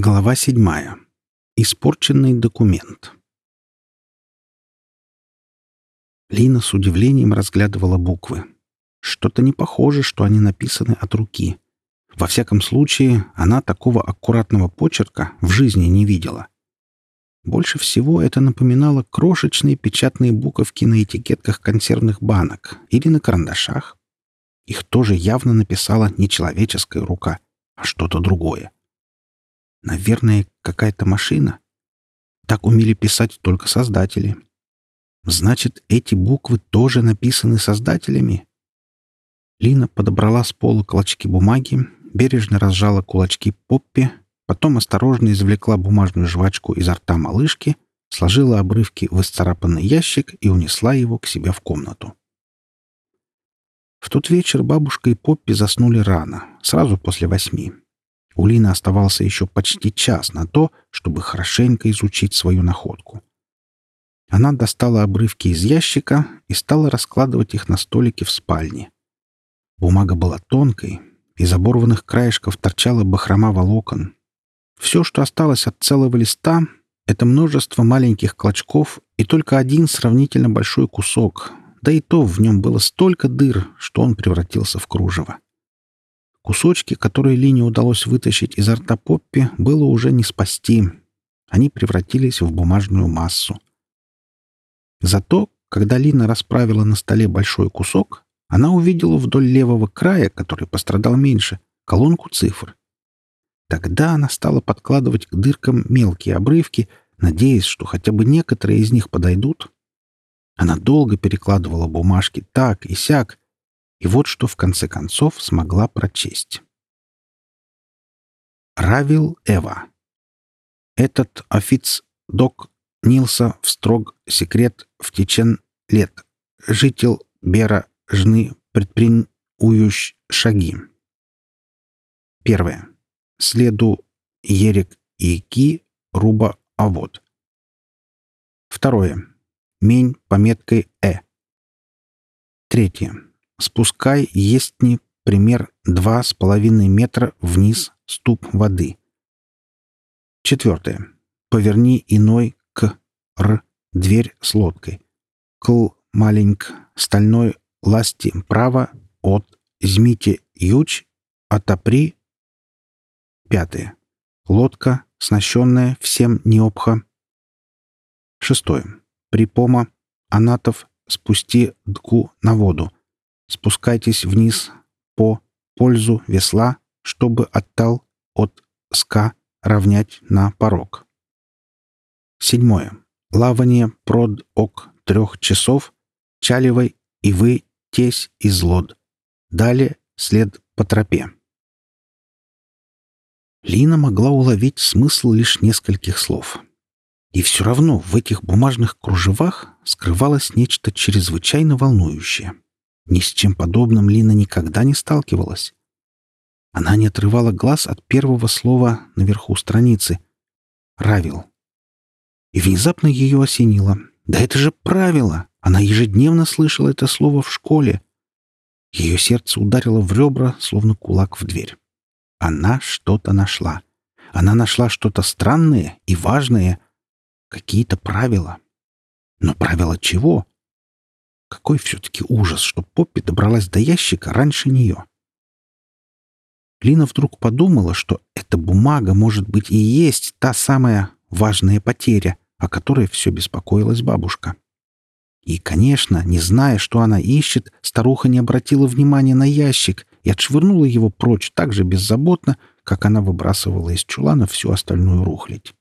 Глава седьмая. Испорченный документ. Лина с удивлением разглядывала буквы. Что-то не похоже, что они написаны от руки. Во всяком случае, она такого аккуратного почерка в жизни не видела. Больше всего это напоминало крошечные печатные буковки на этикетках консервных банок или на карандашах. Их тоже явно написала не человеческая рука, а что-то другое. Наверное, какая-то машина. Так умели писать только создатели. Значит, эти буквы тоже написаны создателями? Лина подобрала с пола клочки бумаги, бережно разжала кулачки Поппи, потом осторожно извлекла бумажную жвачку изо рта малышки, сложила обрывки в исцарапанный ящик и унесла его к себе в комнату. В тот вечер бабушка и Поппи заснули рано, сразу после восьми. У Лины оставался еще почти час на то, чтобы хорошенько изучить свою находку. Она достала обрывки из ящика и стала раскладывать их на столике в спальне. Бумага была тонкой, из оборванных краешков торчала бахрома волокон. Все, что осталось от целого листа, — это множество маленьких клочков и только один сравнительно большой кусок, да и то в нем было столько дыр, что он превратился в кружево. Кусочки, которые Лине удалось вытащить изо рта Поппи, было уже не спасти. Они превратились в бумажную массу. Зато, когда Лина расправила на столе большой кусок, она увидела вдоль левого края, который пострадал меньше, колонку цифр. Тогда она стала подкладывать к дыркам мелкие обрывки, надеясь, что хотя бы некоторые из них подойдут. Она долго перекладывала бумажки так и сяк, и вот что в конце концов смогла прочесть. Равил Эва. Этот офиц док Нилса в строг секрет в течен лет. Житель Бера жны предприняющ шаги. Первое. Следу Ерек и Ки руба авод. Второе. Мень пометкой Э. Третье. Спускай естни пример два с половиной метра вниз ступ воды. Четвертое. Поверни иной к р дверь с лодкой. Кл маленьк стальной ласти право от змите юч отопри. Пятое. Лодка, снащенная всем необха. Шестое. Припома анатов спусти дку на воду спускайтесь вниз по пользу весла, чтобы оттал от ска равнять на порог. Седьмое. Плавание прод ок трех часов, чаливай и вы тесь из лод. Далее след по тропе. Лина могла уловить смысл лишь нескольких слов. И все равно в этих бумажных кружевах скрывалось нечто чрезвычайно волнующее. Ни с чем подобным Лина никогда не сталкивалась. Она не отрывала глаз от первого слова наверху страницы «Равил». И внезапно ее осенило. «Да это же правило! Она ежедневно слышала это слово в школе!» Ее сердце ударило в ребра, словно кулак в дверь. Она что-то нашла. Она нашла что-то странное и важное. Какие-то правила. Но правила чего? Какой все-таки ужас, что Поппи добралась до ящика раньше нее. Лина вдруг подумала, что эта бумага, может быть, и есть та самая важная потеря, о которой все беспокоилась бабушка. И, конечно, не зная, что она ищет, старуха не обратила внимания на ящик и отшвырнула его прочь так же беззаботно, как она выбрасывала из чулана всю остальную рухлядь.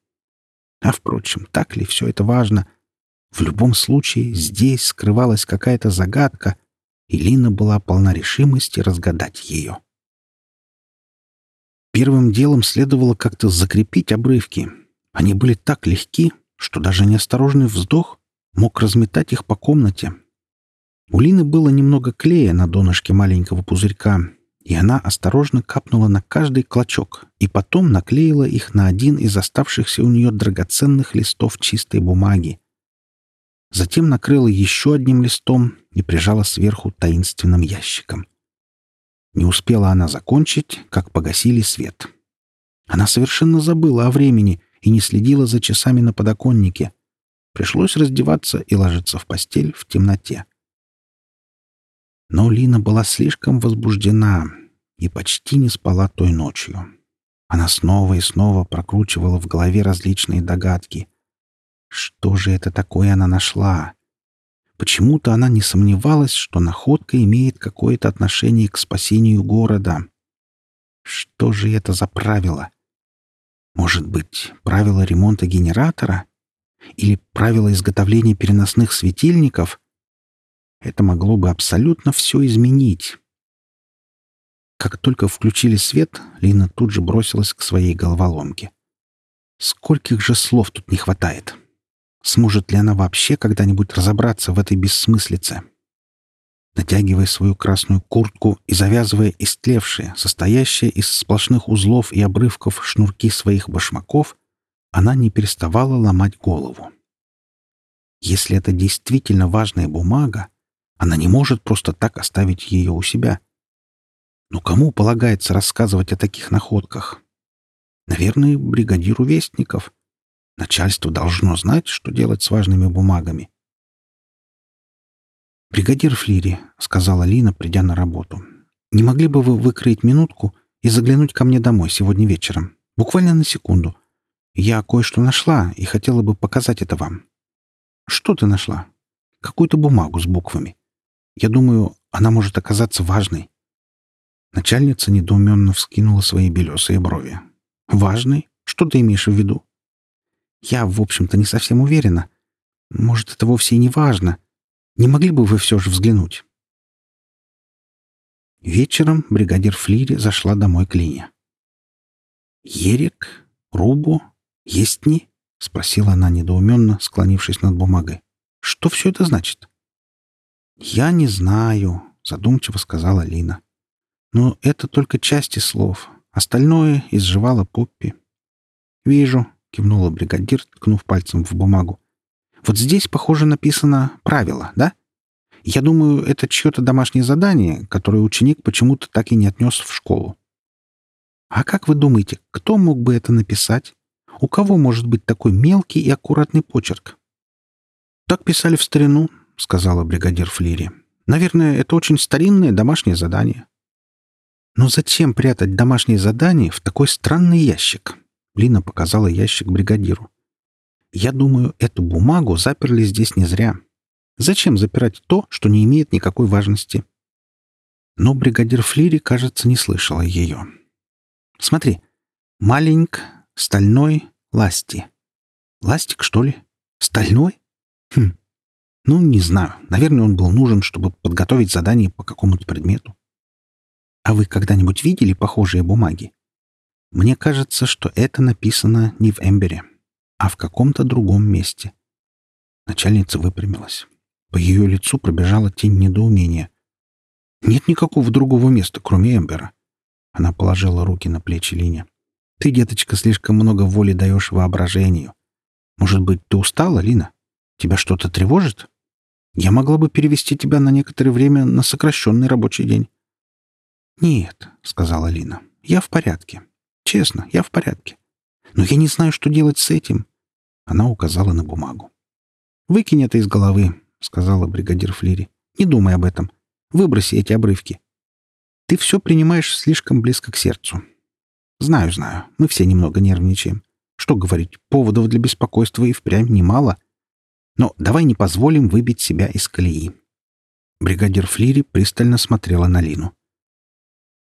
А, впрочем, так ли все это важно, в любом случае, здесь скрывалась какая-то загадка, и Лина была полна решимости разгадать ее. Первым делом следовало как-то закрепить обрывки. Они были так легки, что даже неосторожный вздох мог разметать их по комнате. У Лины было немного клея на донышке маленького пузырька, и она осторожно капнула на каждый клочок и потом наклеила их на один из оставшихся у нее драгоценных листов чистой бумаги, затем накрыла еще одним листом и прижала сверху таинственным ящиком. Не успела она закончить, как погасили свет. Она совершенно забыла о времени и не следила за часами на подоконнике. Пришлось раздеваться и ложиться в постель в темноте. Но Лина была слишком возбуждена и почти не спала той ночью. Она снова и снова прокручивала в голове различные догадки. Что же это такое она нашла? Почему-то она не сомневалась, что находка имеет какое-то отношение к спасению города. Что же это за правило? Может быть, правило ремонта генератора? Или правило изготовления переносных светильников? Это могло бы абсолютно все изменить. Как только включили свет, Лина тут же бросилась к своей головоломке. Скольких же слов тут не хватает? Сможет ли она вообще когда-нибудь разобраться в этой бессмыслице? Натягивая свою красную куртку и завязывая истлевшие, состоящие из сплошных узлов и обрывков шнурки своих башмаков, она не переставала ломать голову. Если это действительно важная бумага, она не может просто так оставить ее у себя. Но кому полагается рассказывать о таких находках? Наверное, бригадиру вестников. Начальство должно знать, что делать с важными бумагами. «Бригадир Флири», — сказала Лина, придя на работу, — «не могли бы вы выкроить минутку и заглянуть ко мне домой сегодня вечером? Буквально на секунду. Я кое-что нашла и хотела бы показать это вам». «Что ты нашла?» «Какую-то бумагу с буквами. Я думаю, она может оказаться важной». Начальница недоуменно вскинула свои белесые брови. «Важной? Что ты имеешь в виду?» «Я, в общем-то, не совсем уверена. Может, это вовсе и не важно. Не могли бы вы все же взглянуть?» Вечером бригадир Флири зашла домой к Лине. «Ерик? Рубу? Есть-ни?» — спросила она недоуменно, склонившись над бумагой. «Что все это значит?» «Я не знаю», — задумчиво сказала Лина. «Но это только части слов. Остальное изживала Поппи». «Вижу», — кивнула бригадир, ткнув пальцем в бумагу. «Вот здесь, похоже, написано «правило», да? Я думаю, это чье-то домашнее задание, которое ученик почему-то так и не отнес в школу. А как вы думаете, кто мог бы это написать? У кого может быть такой мелкий и аккуратный почерк?» «Так писали в старину», — сказала бригадир Флири. «Наверное, это очень старинное домашнее задание». «Но зачем прятать домашнее задание в такой странный ящик?» Лина показала ящик бригадиру. «Я думаю, эту бумагу заперли здесь не зря. Зачем запирать то, что не имеет никакой важности?» Но бригадир Флири, кажется, не слышала ее. «Смотри. Маленьк, стальной, ласти. Ластик, что ли? Стальной? Хм, ну, не знаю. Наверное, он был нужен, чтобы подготовить задание по какому-то предмету. А вы когда-нибудь видели похожие бумаги? Мне кажется, что это написано не в Эмбере, а в каком-то другом месте. Начальница выпрямилась. По ее лицу пробежала тень недоумения. Нет никакого другого места, кроме Эмбера. Она положила руки на плечи Лине. Ты, деточка, слишком много воли даешь воображению. Может быть, ты устала, Лина? Тебя что-то тревожит? Я могла бы перевести тебя на некоторое время на сокращенный рабочий день. «Нет», — сказала Лина, — «я в порядке. Честно, я в порядке. Но я не знаю, что делать с этим». Она указала на бумагу. «Выкинь это из головы», — сказала бригадир Флири. «Не думай об этом. Выброси эти обрывки. Ты все принимаешь слишком близко к сердцу. Знаю, знаю, мы все немного нервничаем. Что говорить, поводов для беспокойства и впрямь немало. Но давай не позволим выбить себя из колеи. Бригадир Флири пристально смотрела на Лину.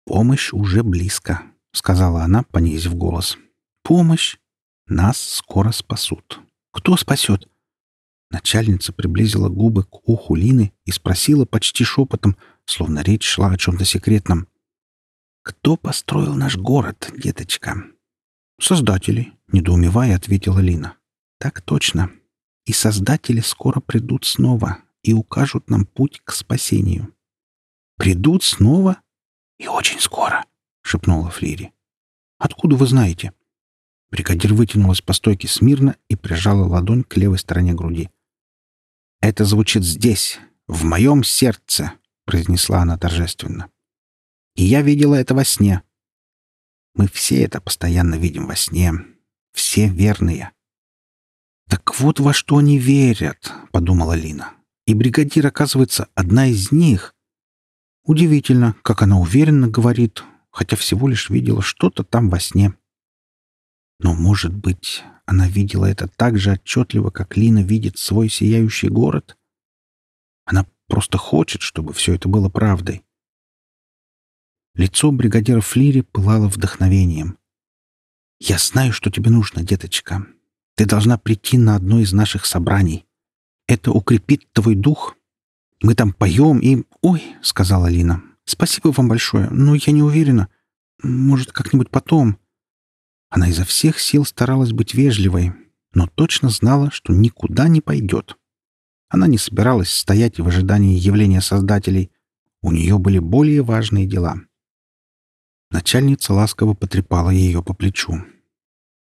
«Помощь уже близко», — сказала она, понизив голос. «Помощь? Нас скоро спасут. Кто спасет?» Начальница приблизила губы к уху Лины и спросила почти шепотом, словно речь шла о чем-то секретном. «Кто построил наш город, деточка?» «Создатели», — недоумевая, ответила Лина. «Так точно и Создатели скоро придут снова и укажут нам путь к спасению. «Придут снова?» «И очень скоро», — шепнула Флири. «Откуда вы знаете?» Бригадир вытянулась по стойке смирно и прижала ладонь к левой стороне груди. «Это звучит здесь, в моем сердце», — произнесла она торжественно. «И я видела это во сне». Мы все это постоянно видим во сне. Все верные. «Так вот во что они верят», — подумала Лина. «И бригадир, оказывается, одна из них. Удивительно, как она уверенно говорит, хотя всего лишь видела что-то там во сне. Но, может быть, она видела это так же отчетливо, как Лина видит свой сияющий город? Она просто хочет, чтобы все это было правдой. Лицо бригадира Флири пылало вдохновением. «Я знаю, что тебе нужно, деточка. Ты должна прийти на одно из наших собраний. Это укрепит твой дух. Мы там поем и... Ой, — сказала Лина, — спасибо вам большое, но я не уверена. Может, как-нибудь потом. Она изо всех сил старалась быть вежливой, но точно знала, что никуда не пойдет. Она не собиралась стоять в ожидании явления создателей. У нее были более важные дела. Начальница ласково потрепала ее по плечу.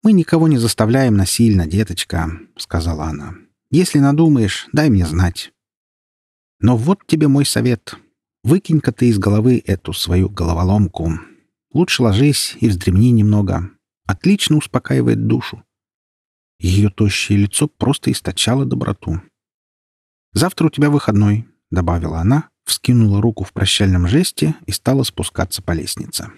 «Мы никого не заставляем насильно, деточка», — сказала она. «Если надумаешь, дай мне знать». «Но вот тебе мой совет. Выкинь-ка ты из головы эту свою головоломку. Лучше ложись и вздремни немного. Отлично успокаивает душу». Ее тощее лицо просто источало доброту. «Завтра у тебя выходной», — добавила она, вскинула руку в прощальном жесте и стала спускаться по лестнице.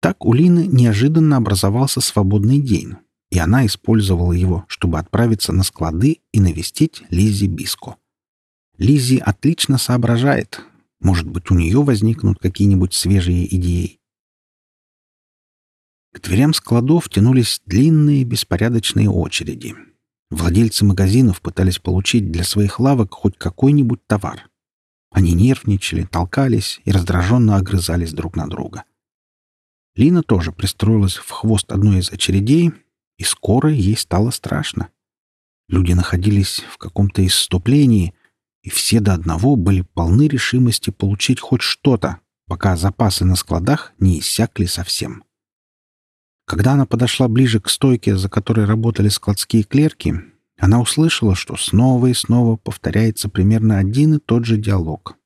Так у Лины неожиданно образовался свободный день, и она использовала его, чтобы отправиться на склады и навестить Лизи Биско. Лизи отлично соображает. Может быть, у нее возникнут какие-нибудь свежие идеи. К дверям складов тянулись длинные беспорядочные очереди. Владельцы магазинов пытались получить для своих лавок хоть какой-нибудь товар. Они нервничали, толкались и раздраженно огрызались друг на друга. — Лина тоже пристроилась в хвост одной из очередей, и скоро ей стало страшно. Люди находились в каком-то исступлении, и все до одного были полны решимости получить хоть что-то, пока запасы на складах не иссякли совсем. Когда она подошла ближе к стойке, за которой работали складские клерки, она услышала, что снова и снова повторяется примерно один и тот же диалог.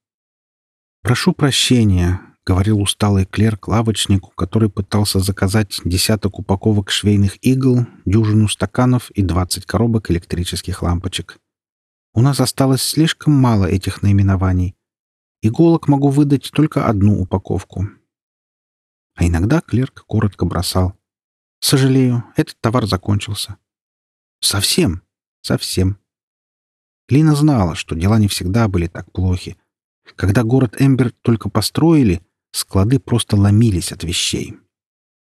«Прошу прощения, — говорил усталый клерк лавочнику, который пытался заказать десяток упаковок швейных игл, дюжину стаканов и двадцать коробок электрических лампочек. «У нас осталось слишком мало этих наименований. Иголок могу выдать только одну упаковку». А иногда клерк коротко бросал. «Сожалею, этот товар закончился». «Совсем? Совсем». Лина знала, что дела не всегда были так плохи. Когда город Эмбер только построили, Склады просто ломились от вещей.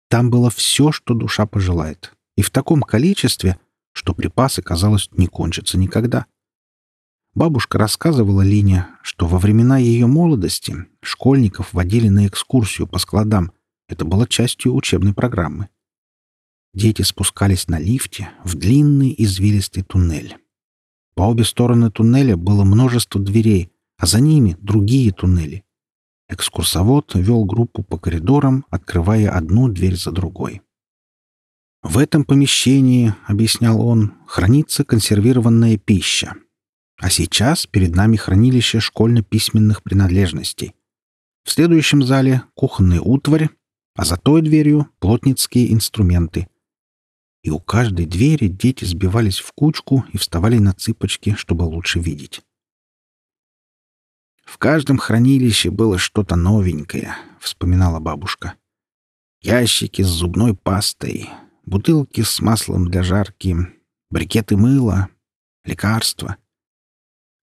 Там было все, что душа пожелает. И в таком количестве, что припасы, казалось, не кончатся никогда. Бабушка рассказывала Лине, что во времена ее молодости школьников водили на экскурсию по складам. Это было частью учебной программы. Дети спускались на лифте в длинный извилистый туннель. По обе стороны туннеля было множество дверей, а за ними другие туннели. Экскурсовод вел группу по коридорам, открывая одну дверь за другой. В этом помещении, объяснял он, хранится консервированная пища. А сейчас перед нами хранилище школьно-письменных принадлежностей. В следующем зале кухонная утварь, а за той дверью плотницкие инструменты. И у каждой двери дети сбивались в кучку и вставали на цыпочки, чтобы лучше видеть. В каждом хранилище было что-то новенькое, вспоминала бабушка. Ящики с зубной пастой, бутылки с маслом для жарки, брикеты мыла, лекарства.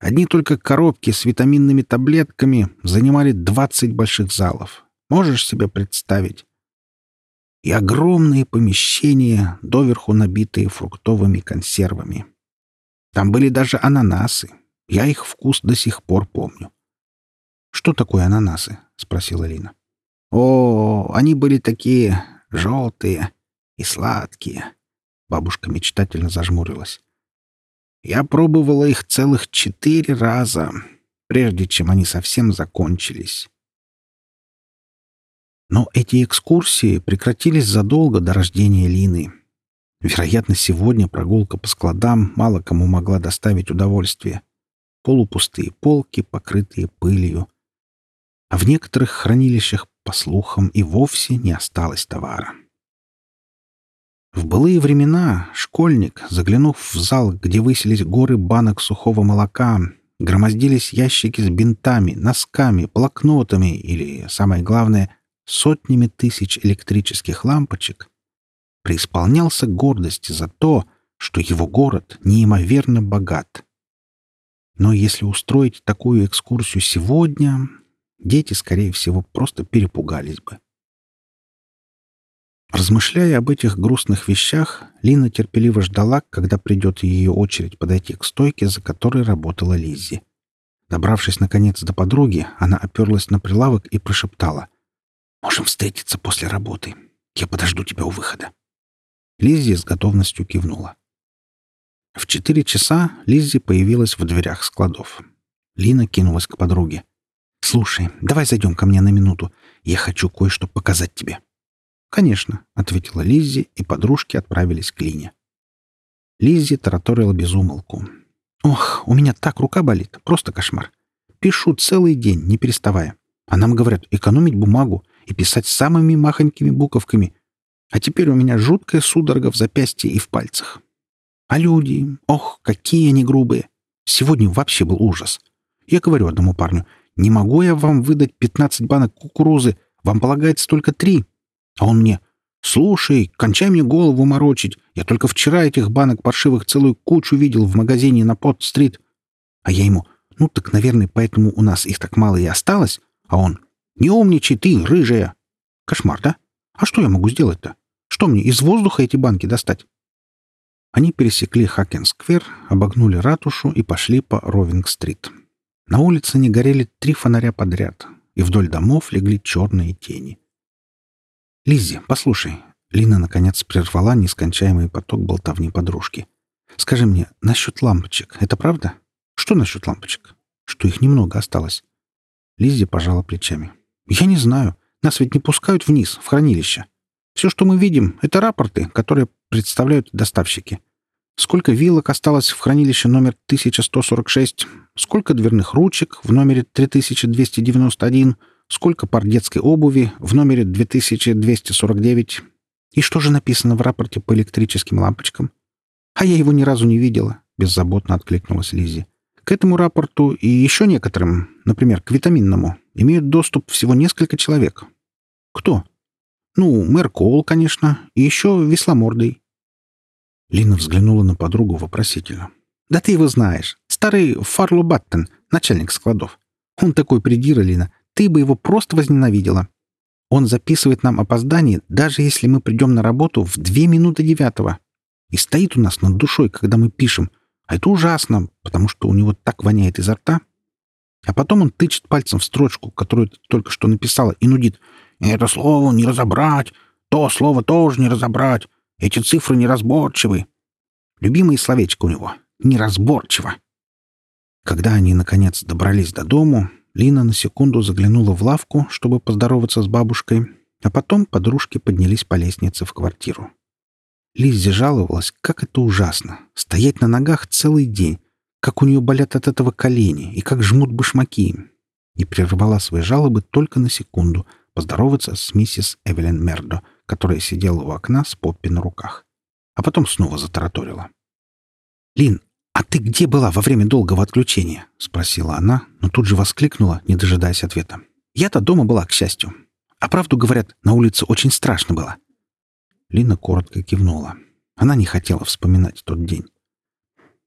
Одни только коробки с витаминными таблетками занимали 20 больших залов. Можешь себе представить? И огромные помещения, доверху набитые фруктовыми консервами. Там были даже ананасы. Я их вкус до сих пор помню. «Что такое ананасы?» — спросила Лина. «О, они были такие желтые и сладкие». Бабушка мечтательно зажмурилась. «Я пробовала их целых четыре раза, прежде чем они совсем закончились». Но эти экскурсии прекратились задолго до рождения Лины. Вероятно, сегодня прогулка по складам мало кому могла доставить удовольствие. Полупустые полки, покрытые пылью, а в некоторых хранилищах, по слухам, и вовсе не осталось товара. В былые времена школьник, заглянув в зал, где высились горы банок сухого молока, громоздились ящики с бинтами, носками, блокнотами или, самое главное, сотнями тысяч электрических лампочек, преисполнялся гордости за то, что его город неимоверно богат. Но если устроить такую экскурсию сегодня, дети, скорее всего, просто перепугались бы. Размышляя об этих грустных вещах, Лина терпеливо ждала, когда придет ее очередь подойти к стойке, за которой работала Лиззи. Добравшись, наконец, до подруги, она оперлась на прилавок и прошептала. «Можем встретиться после работы. Я подожду тебя у выхода». Лиззи с готовностью кивнула. В четыре часа Лиззи появилась в дверях складов. Лина кинулась к подруге. «Слушай, давай зайдем ко мне на минуту. Я хочу кое-что показать тебе». «Конечно», — ответила Лиззи, и подружки отправились к Лине. Лиззи тараторила без умолку. «Ох, у меня так рука болит, просто кошмар. Пишу целый день, не переставая. А нам говорят экономить бумагу и писать самыми махонькими буковками. А теперь у меня жуткая судорога в запястье и в пальцах. А люди, ох, какие они грубые. Сегодня вообще был ужас. Я говорю одному парню, не могу я вам выдать 15 банок кукурузы, вам полагается только три. А он мне «Слушай, кончай мне голову морочить. Я только вчера этих банок паршивых целую кучу видел в магазине на Пот-стрит». А я ему «Ну так, наверное, поэтому у нас их так мало и осталось». А он «Не умничай ты, рыжая». Кошмар, да? А что я могу сделать-то? Что мне, из воздуха эти банки достать? Они пересекли Хакен-сквер, обогнули ратушу и пошли по Ровинг-стрит. На улице не горели три фонаря подряд, и вдоль домов легли черные тени. «Лиззи, послушай». Лина, наконец, прервала нескончаемый поток болтовни подружки. «Скажи мне, насчет лампочек, это правда? Что насчет лампочек? Что их немного осталось?» Лиззи пожала плечами. «Я не знаю. Нас ведь не пускают вниз, в хранилище. Все, что мы видим, это рапорты, которые представляют доставщики. Сколько вилок осталось в хранилище номер 1146, сколько дверных ручек в номере 3291, сколько пар детской обуви в номере 2249. И что же написано в рапорте по электрическим лампочкам? А я его ни разу не видела, беззаботно откликнулась Лизи. К этому рапорту и еще некоторым, например, к витаминному, имеют доступ всего несколько человек. Кто? Ну, мэр Коул, конечно, и еще весломордый. Лина взглянула на подругу вопросительно. «Да ты его знаешь. Старый Фарло Баттен, начальник складов. Он такой придира, Лина. Ты бы его просто возненавидела. Он записывает нам опоздание, даже если мы придем на работу в две минуты девятого. И стоит у нас над душой, когда мы пишем. А это ужасно, потому что у него так воняет изо рта. А потом он тычет пальцем в строчку, которую ты только что написала, и нудит. «Это слово не разобрать, то слово тоже не разобрать, эти цифры неразборчивы». Любимое словечко у него — неразборчиво. Когда они, наконец, добрались до дому, Лина на секунду заглянула в лавку, чтобы поздороваться с бабушкой, а потом подружки поднялись по лестнице в квартиру. Лиззи жаловалась, как это ужасно — стоять на ногах целый день, как у нее болят от этого колени и как жмут башмаки. И прервала свои жалобы только на секунду поздороваться с миссис Эвелин Мердо, которая сидела у окна с Поппи на руках. А потом снова затараторила. «Лин, «А ты где была во время долгого отключения?» — спросила она, но тут же воскликнула, не дожидаясь ответа. «Я-то дома была, к счастью. А правду говорят, на улице очень страшно было». Лина коротко кивнула. Она не хотела вспоминать тот день.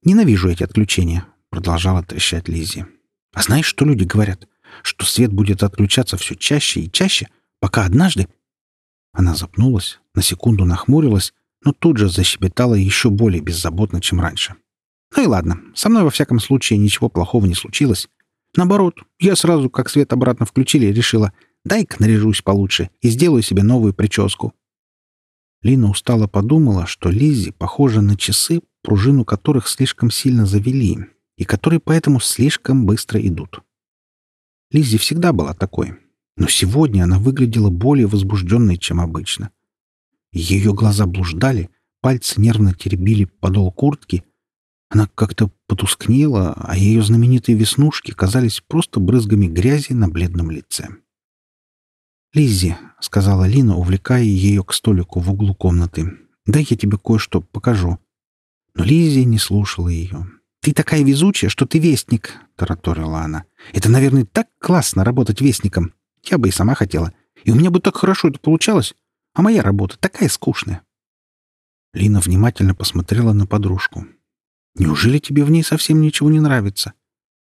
«Ненавижу эти отключения», — продолжала трещать Лиззи. «А знаешь, что люди говорят? Что свет будет отключаться все чаще и чаще, пока однажды...» Она запнулась, на секунду нахмурилась, но тут же защебетала еще более беззаботно, чем раньше. Ну и ладно, со мной во всяком случае ничего плохого не случилось. Наоборот, я сразу, как свет обратно включили, решила, дай-ка наряжусь получше и сделаю себе новую прическу. Лина устало подумала, что Лиззи похожа на часы, пружину которых слишком сильно завели, и которые поэтому слишком быстро идут. Лиззи всегда была такой, но сегодня она выглядела более возбужденной, чем обычно. Ее глаза блуждали, пальцы нервно теребили подол куртки — Она как-то потускнела, а ее знаменитые веснушки казались просто брызгами грязи на бледном лице. «Лиззи», — сказала Лина, увлекая ее к столику в углу комнаты, — «дай я тебе кое-что покажу». Но Лиззи не слушала ее. «Ты такая везучая, что ты вестник», — тараторила она. «Это, наверное, так классно работать вестником. Я бы и сама хотела. И у меня бы так хорошо это получалось. А моя работа такая скучная». Лина внимательно посмотрела на подружку. «Неужели тебе в ней совсем ничего не нравится?»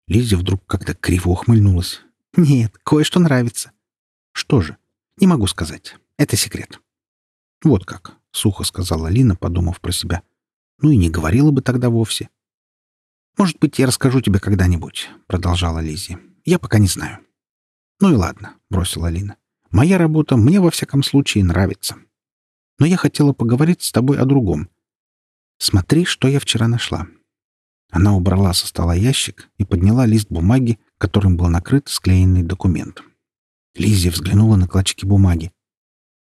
Лиззи вдруг как-то криво ухмыльнулась. «Нет, кое-что нравится». «Что же?» «Не могу сказать. Это секрет». «Вот как», — сухо сказала Лина, подумав про себя. «Ну и не говорила бы тогда вовсе». «Может быть, я расскажу тебе когда-нибудь», — продолжала Лиззи. «Я пока не знаю». «Ну и ладно», — бросила Лина. «Моя работа мне во всяком случае нравится. Но я хотела поговорить с тобой о другом. Смотри, что я вчера нашла». Она убрала со стола ящик и подняла лист бумаги, которым был накрыт склеенный документ. Лиззи взглянула на клочки бумаги.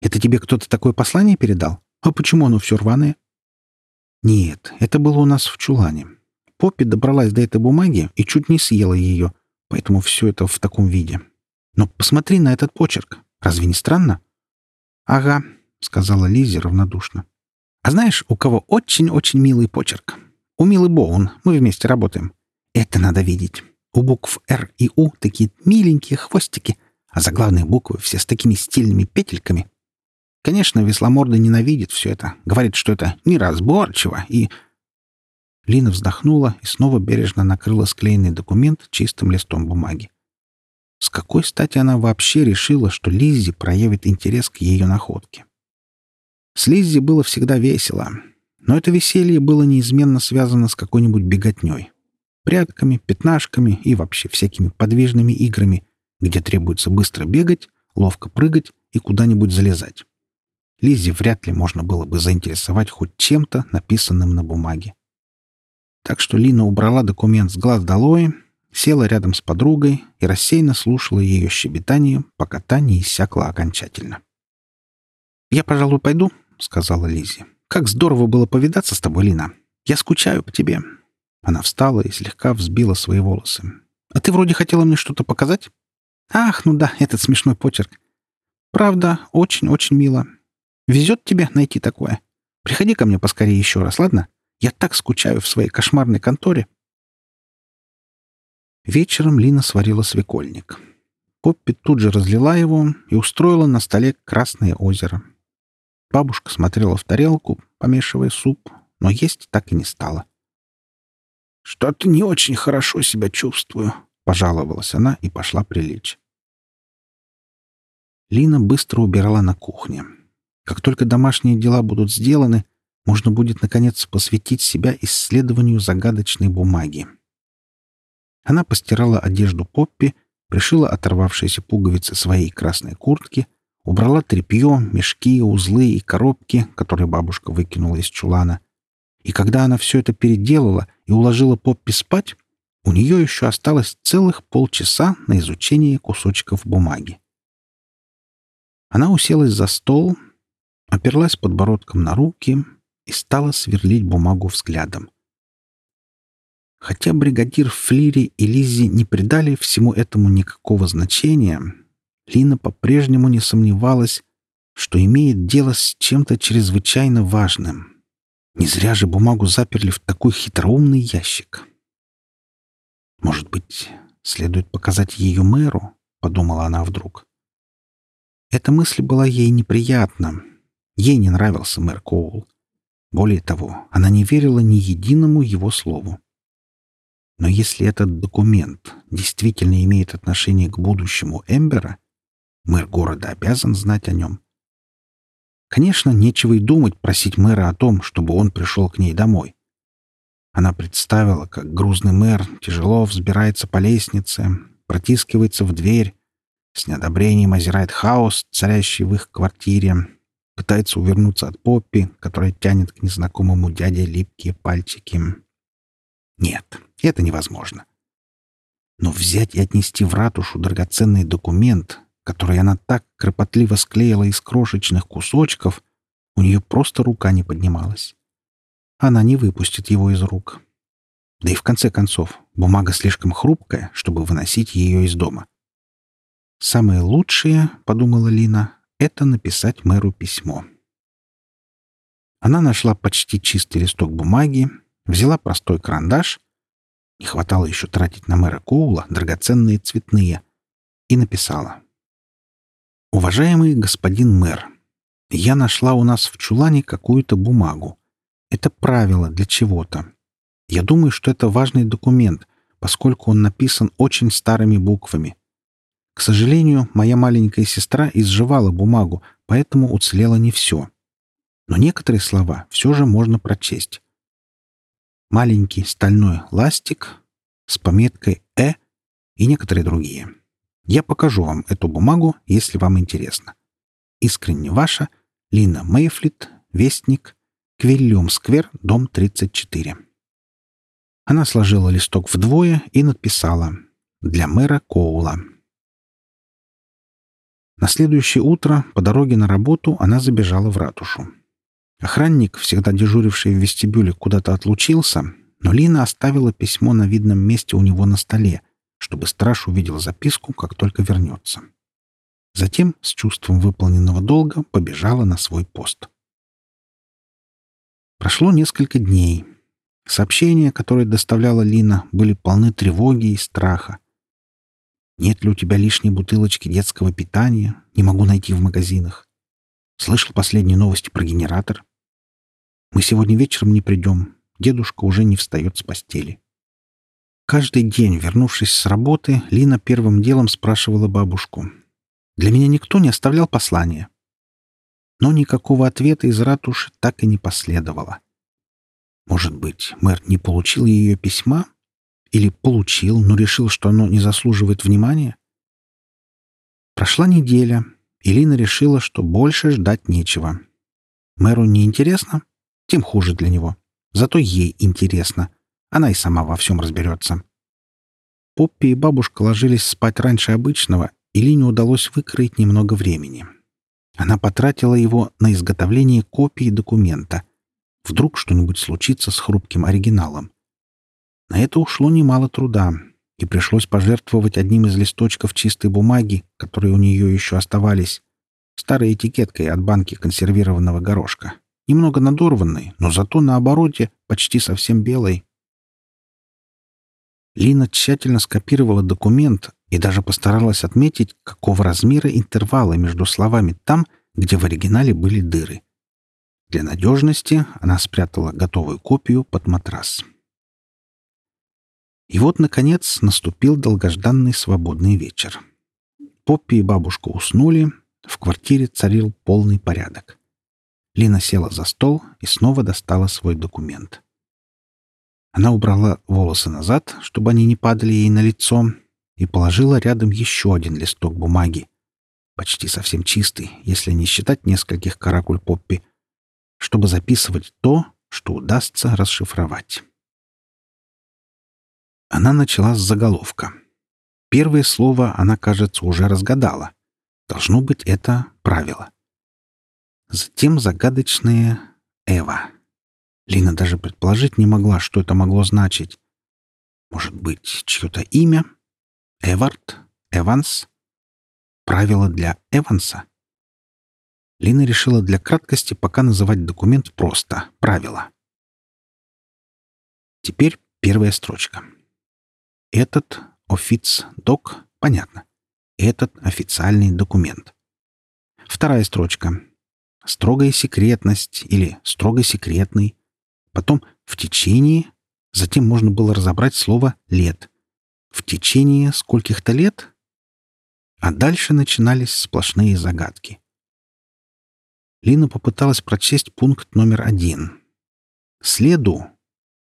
«Это тебе кто-то такое послание передал? А почему оно все рваное?» «Нет, это было у нас в чулане. Поппи добралась до этой бумаги и чуть не съела ее, поэтому все это в таком виде. Но посмотри на этот почерк. Разве не странно?» «Ага», — сказала Лиззи равнодушно. «А знаешь, у кого очень-очень милый почерк? У Милы Боун. Мы вместе работаем. Это надо видеть. У букв «Р» и «У» такие миленькие хвостики — а заглавные буквы все с такими стильными петельками. Конечно, Весломорда ненавидит все это, говорит, что это неразборчиво и... Лина вздохнула и снова бережно накрыла склеенный документ чистым листом бумаги. С какой стати она вообще решила, что Лиззи проявит интерес к ее находке? С Лиззи было всегда весело, но это веселье было неизменно связано с какой-нибудь беготней, прятками, пятнашками и вообще всякими подвижными играми, где требуется быстро бегать, ловко прыгать и куда-нибудь залезать. Лизе вряд ли можно было бы заинтересовать хоть чем-то, написанным на бумаге. Так что Лина убрала документ с глаз долой, села рядом с подругой и рассеянно слушала ее щебетание, пока та не иссякла окончательно. «Я, пожалуй, пойду», — сказала Лизе. «Как здорово было повидаться с тобой, Лина. Я скучаю по тебе». Она встала и слегка взбила свои волосы. «А ты вроде хотела мне что-то показать?» Ах, ну да, этот смешной почерк. Правда, очень-очень мило. Везет тебе найти такое. Приходи ко мне поскорее еще раз, ладно? Я так скучаю в своей кошмарной конторе. Вечером Лина сварила свекольник. Поппи тут же разлила его и устроила на столе красное озеро. Бабушка смотрела в тарелку, помешивая суп, но есть так и не стала. «Что-то не очень хорошо себя чувствую», Пожаловалась она и пошла прилечь. Лина быстро убирала на кухне. Как только домашние дела будут сделаны, можно будет, наконец, посвятить себя исследованию загадочной бумаги. Она постирала одежду Поппи, пришила оторвавшиеся пуговицы своей красной куртки, убрала тряпье, мешки, узлы и коробки, которые бабушка выкинула из чулана. И когда она все это переделала и уложила Поппи спать, у нее еще осталось целых полчаса на изучение кусочков бумаги. Она уселась за стол, оперлась подбородком на руки и стала сверлить бумагу взглядом. Хотя бригадир Флири и Лиззи не придали всему этому никакого значения, Лина по-прежнему не сомневалась, что имеет дело с чем-то чрезвычайно важным. Не зря же бумагу заперли в такой хитроумный ящик. «Может быть, следует показать ее мэру?» — подумала она вдруг. Эта мысль была ей неприятна. Ей не нравился мэр Коул. Более того, она не верила ни единому его слову. Но если этот документ действительно имеет отношение к будущему Эмбера, мэр города обязан знать о нем. Конечно, нечего и думать просить мэра о том, чтобы он пришел к ней домой. Она представила, как грузный мэр тяжело взбирается по лестнице, протискивается в дверь, с неодобрением озирает хаос, царящий в их квартире, пытается увернуться от Поппи, которая тянет к незнакомому дяде липкие пальчики. Нет, это невозможно. Но взять и отнести в ратушу драгоценный документ, который она так кропотливо склеила из крошечных кусочков, у нее просто рука не поднималась она не выпустит его из рук. Да и в конце концов, бумага слишком хрупкая, чтобы выносить ее из дома. «Самое лучшее, — подумала Лина, — это написать мэру письмо». Она нашла почти чистый листок бумаги, взяла простой карандаш, не хватало еще тратить на мэра Коула драгоценные цветные, и написала. «Уважаемый господин мэр, я нашла у нас в чулане какую-то бумагу. Это правило для чего-то. Я думаю, что это важный документ, поскольку он написан очень старыми буквами. К сожалению, моя маленькая сестра изживала бумагу, поэтому уцелело не все. Но некоторые слова все же можно прочесть. Маленький стальной ластик с пометкой «Э» и некоторые другие. Я покажу вам эту бумагу, если вам интересно. Искренне ваша Лина Мейфлит, Вестник, Квиллиум-сквер, дом 34. Она сложила листок вдвое и написала «Для мэра Коула». На следующее утро по дороге на работу она забежала в ратушу. Охранник, всегда дежуривший в вестибюле, куда-то отлучился, но Лина оставила письмо на видном месте у него на столе, чтобы страж увидел записку, как только вернется. Затем, с чувством выполненного долга, побежала на свой пост. Прошло несколько дней — Сообщения, которые доставляла Лина, были полны тревоги и страха. «Нет ли у тебя лишней бутылочки детского питания? Не могу найти в магазинах. Слышал последние новости про генератор? Мы сегодня вечером не придем. Дедушка уже не встает с постели». Каждый день, вернувшись с работы, Лина первым делом спрашивала бабушку. «Для меня никто не оставлял послания». Но никакого ответа из ратуши так и не последовало. Может быть, мэр не получил ее письма? Или получил, но решил, что оно не заслуживает внимания? Прошла неделя, и Лина решила, что больше ждать нечего. Мэру не интересно, тем хуже для него. Зато ей интересно. Она и сама во всем разберется. Поппи и бабушка ложились спать раньше обычного, и Лине удалось выкроить немного времени. Она потратила его на изготовление копии документа, Вдруг что-нибудь случится с хрупким оригиналом. На это ушло немало труда, и пришлось пожертвовать одним из листочков чистой бумаги, которые у нее еще оставались, старой этикеткой от банки консервированного горошка. Немного надорванной, но зато на обороте почти совсем белой. Лина тщательно скопировала документ и даже постаралась отметить, какого размера интервалы между словами там, где в оригинале были дыры. Для надежности она спрятала готовую копию под матрас. И вот, наконец, наступил долгожданный свободный вечер. Поппи и бабушка уснули, в квартире царил полный порядок. Лина села за стол и снова достала свой документ. Она убрала волосы назад, чтобы они не падали ей на лицо, и положила рядом еще один листок бумаги, почти совсем чистый, если не считать нескольких каракуль Поппи, чтобы записывать то, что удастся расшифровать. Она начала с заголовка. Первое слово она, кажется, уже разгадала. Должно быть, это правило. Затем загадочное «Эва». Лина даже предположить не могла, что это могло значить. Может быть, чье-то имя? Эвард? Эванс? Правило для Эванса? Лина решила для краткости пока называть документ просто «Правила». Теперь первая строчка. Этот офиц-док, понятно. Этот официальный документ. Вторая строчка. Строгая секретность или строго секретный. Потом в течение. Затем можно было разобрать слово «лет». В течение скольких-то лет? А дальше начинались сплошные загадки. Лина попыталась прочесть пункт номер один. «Следу»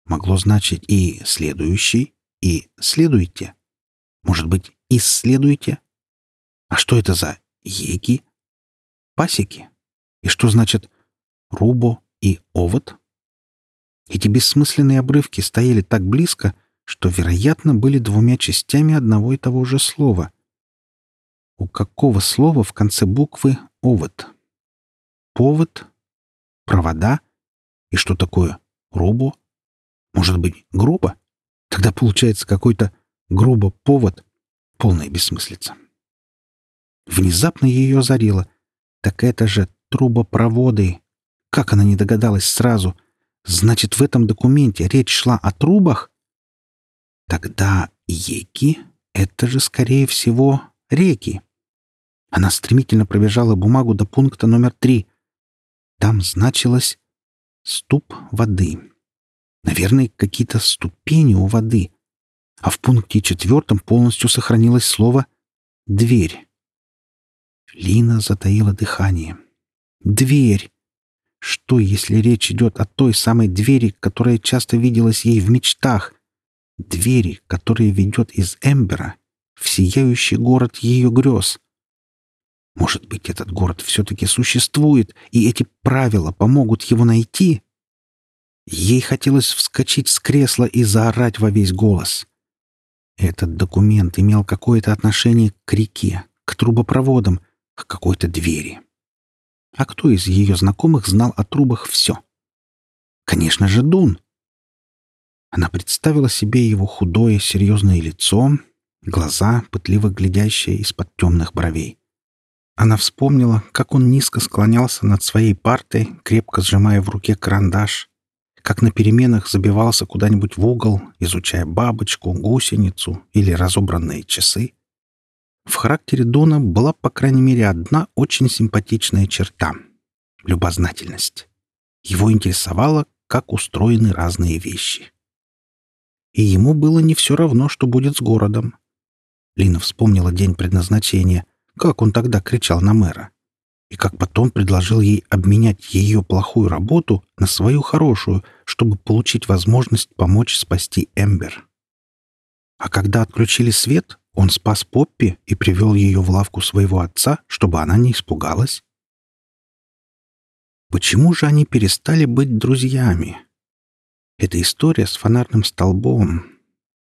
могло значить и «следующий», и «следуйте». Может быть, «исследуйте»? А что это за «еки»? Пасеки? И что значит «рубо» и «овод»? Эти бессмысленные обрывки стояли так близко, что, вероятно, были двумя частями одного и того же слова. У какого слова в конце буквы «овод»? Повод? Провода? И что такое робо? Может быть, грубо? Тогда получается какой-то грубо повод, полная бессмыслица. Внезапно ее озарило. Так это же трубопроводы. Как она не догадалась сразу? Значит, в этом документе речь шла о трубах? Тогда еки — это же, скорее всего, реки. Она стремительно пробежала бумагу до пункта номер три. Там значилось «ступ воды». Наверное, какие-то ступени у воды. А в пункте четвертом полностью сохранилось слово «дверь». Лина затаила дыхание. «Дверь!» Что, если речь идет о той самой двери, которая часто виделась ей в мечтах? Двери, которая ведет из Эмбера в сияющий город ее грез. Может быть, этот город все-таки существует, и эти правила помогут его найти? Ей хотелось вскочить с кресла и заорать во весь голос. Этот документ имел какое-то отношение к реке, к трубопроводам, к какой-то двери. А кто из ее знакомых знал о трубах все? Конечно же, Дун. Она представила себе его худое, серьезное лицо, глаза, пытливо глядящие из-под темных бровей. Она вспомнила, как он низко склонялся над своей партой, крепко сжимая в руке карандаш, как на переменах забивался куда-нибудь в угол, изучая бабочку, гусеницу или разобранные часы. В характере Дона была, по крайней мере, одна очень симпатичная черта — любознательность. Его интересовало, как устроены разные вещи. И ему было не все равно, что будет с городом. Лина вспомнила день предназначения, как он тогда кричал на мэра, и как потом предложил ей обменять ее плохую работу на свою хорошую, чтобы получить возможность помочь спасти Эмбер. А когда отключили свет, он спас Поппи и привел ее в лавку своего отца, чтобы она не испугалась. Почему же они перестали быть друзьями? Эта история с фонарным столбом.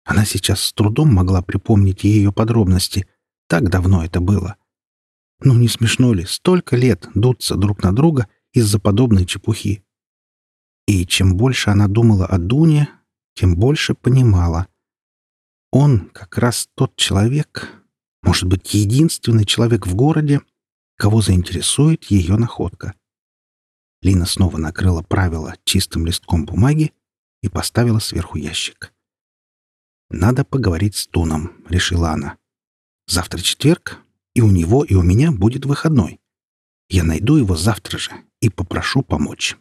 Она сейчас с трудом могла припомнить ее подробности. Так давно это было. Ну, не смешно ли, столько лет дуться друг на друга из-за подобной чепухи? И чем больше она думала о Дуне, тем больше понимала. Он как раз тот человек, может быть, единственный человек в городе, кого заинтересует ее находка. Лина снова накрыла правило чистым листком бумаги и поставила сверху ящик. «Надо поговорить с Туном», — решила она. «Завтра четверг, и у него, и у меня будет выходной. Я найду его завтра же и попрошу помочь».